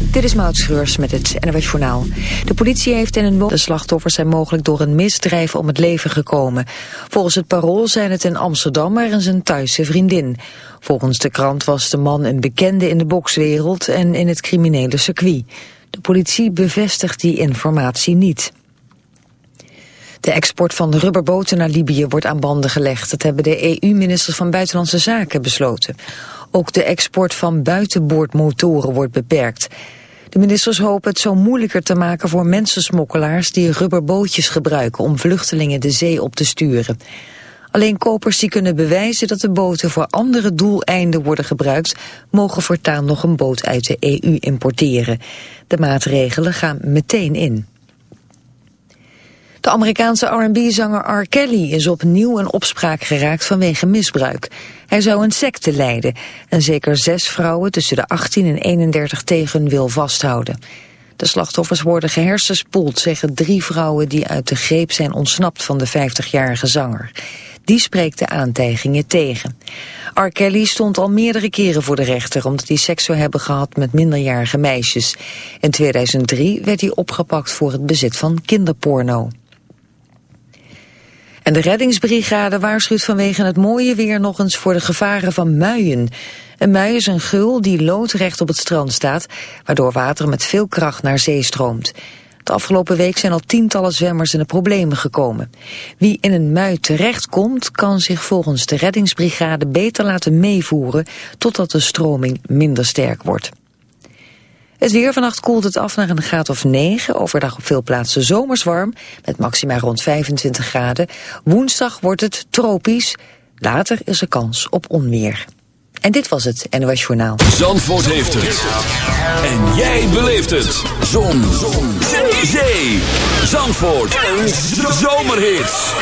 Dit is Maud Schreurs met het NWS Journaal. De politie heeft in een. De slachtoffers zijn mogelijk door een misdrijf om het leven gekomen. Volgens het parool zijn het in Amsterdam maar en zijn thuise vriendin. Volgens de krant was de man een bekende in de bokswereld en in het criminele circuit. De politie bevestigt die informatie niet. De export van rubberboten naar Libië wordt aan banden gelegd. Dat hebben de EU-ministers van Buitenlandse Zaken besloten. Ook de export van buitenboordmotoren wordt beperkt. De ministers hopen het zo moeilijker te maken voor mensensmokkelaars die rubberbootjes gebruiken om vluchtelingen de zee op te sturen. Alleen kopers die kunnen bewijzen dat de boten voor andere doeleinden worden gebruikt, mogen voortaan nog een boot uit de EU importeren. De maatregelen gaan meteen in. De Amerikaanse R&B-zanger R. Kelly is opnieuw in opspraak geraakt vanwege misbruik. Hij zou een secte leiden en zeker zes vrouwen tussen de 18 en 31 tegen wil vasthouden. De slachtoffers worden gehersenspoeld, zeggen drie vrouwen die uit de greep zijn ontsnapt van de 50-jarige zanger. Die spreekt de aantijgingen tegen. R. Kelly stond al meerdere keren voor de rechter omdat hij seks zou hebben gehad met minderjarige meisjes. In 2003 werd hij opgepakt voor het bezit van kinderporno. En de reddingsbrigade waarschuwt vanwege het mooie weer nog eens voor de gevaren van muien. Een mui is een gul die loodrecht op het strand staat, waardoor water met veel kracht naar zee stroomt. De afgelopen week zijn al tientallen zwemmers in de problemen gekomen. Wie in een mui terechtkomt, kan zich volgens de reddingsbrigade beter laten meevoeren totdat de stroming minder sterk wordt. Het weer vannacht koelt het af naar een graad of 9. Overdag op veel plaatsen zomers warm, met maxima rond 25 graden. Woensdag wordt het tropisch. Later is er kans op onweer. En dit was het NOS Journaal. Zandvoort heeft het. En jij beleeft het. Zon. Zon. Zee. Zandvoort. Een zomerhit.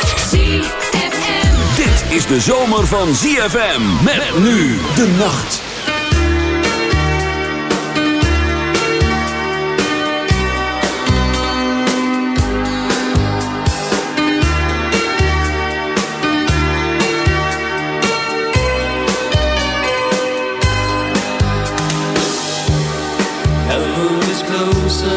Dit is de zomer van ZFM. Met nu de nacht. so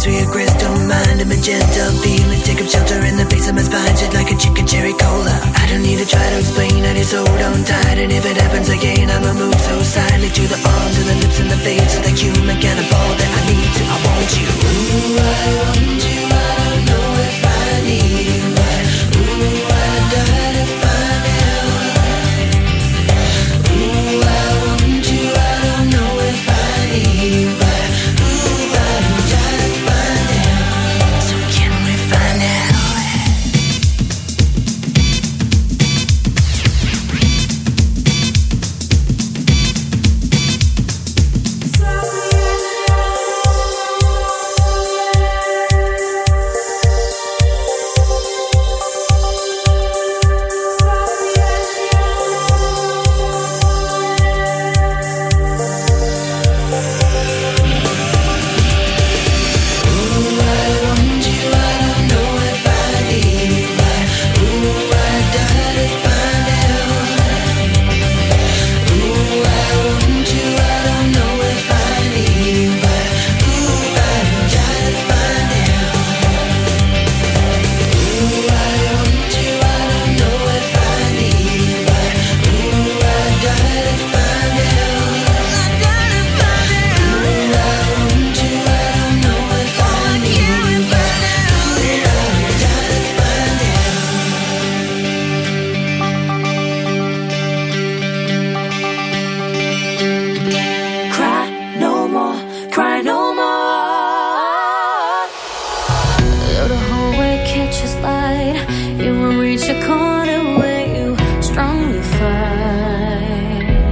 sensory, a crystal mind, a magenta feeling. Take up shelter in the face of my spine, shit like a chicken cherry cola. I don't need to try to explain, I just hold on tight. And if it happens again, I'ma move so silently to the arms, and the lips, and the face of the human cannibal that I need to. I want you. Ooh, I want you.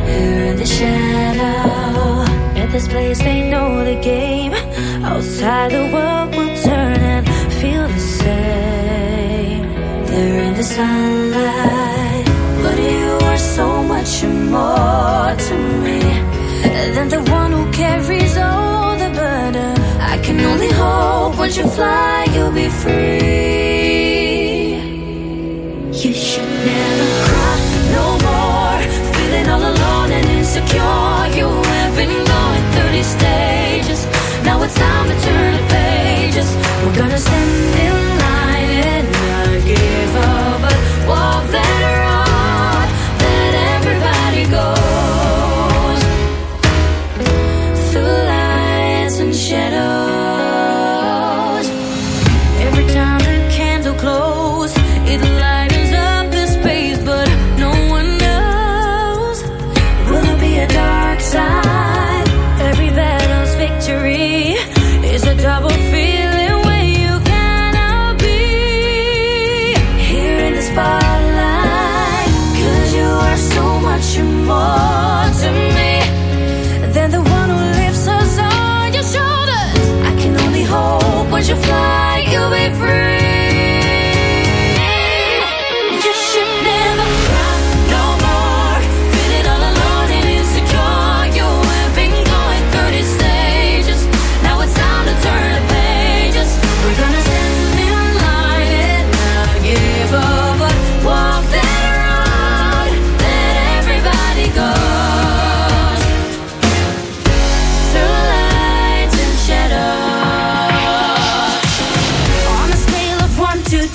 Here in the shadow, at this place they know the game. Outside the world will turn and feel the same. They're in the sunlight, but you are so much more to me than the one who carries all the burden. I can only hope once you fly, you'll be free. You should never 30 stages. Now it's time to turn the pages. We're gonna stand in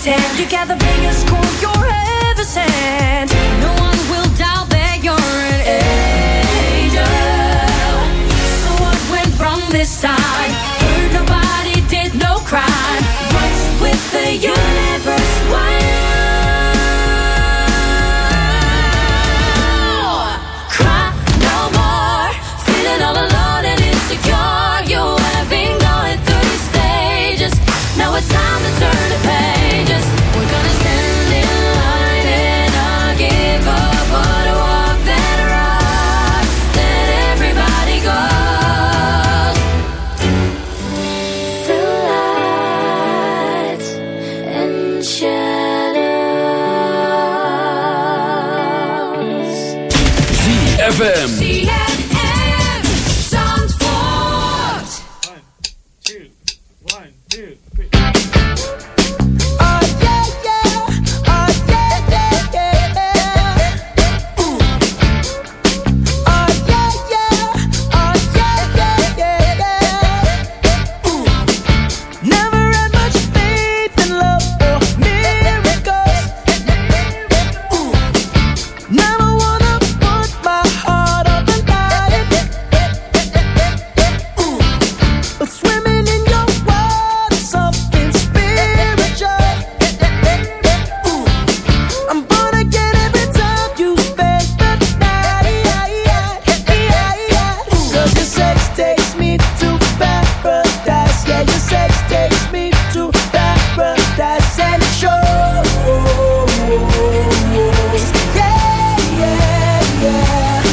you got the biggest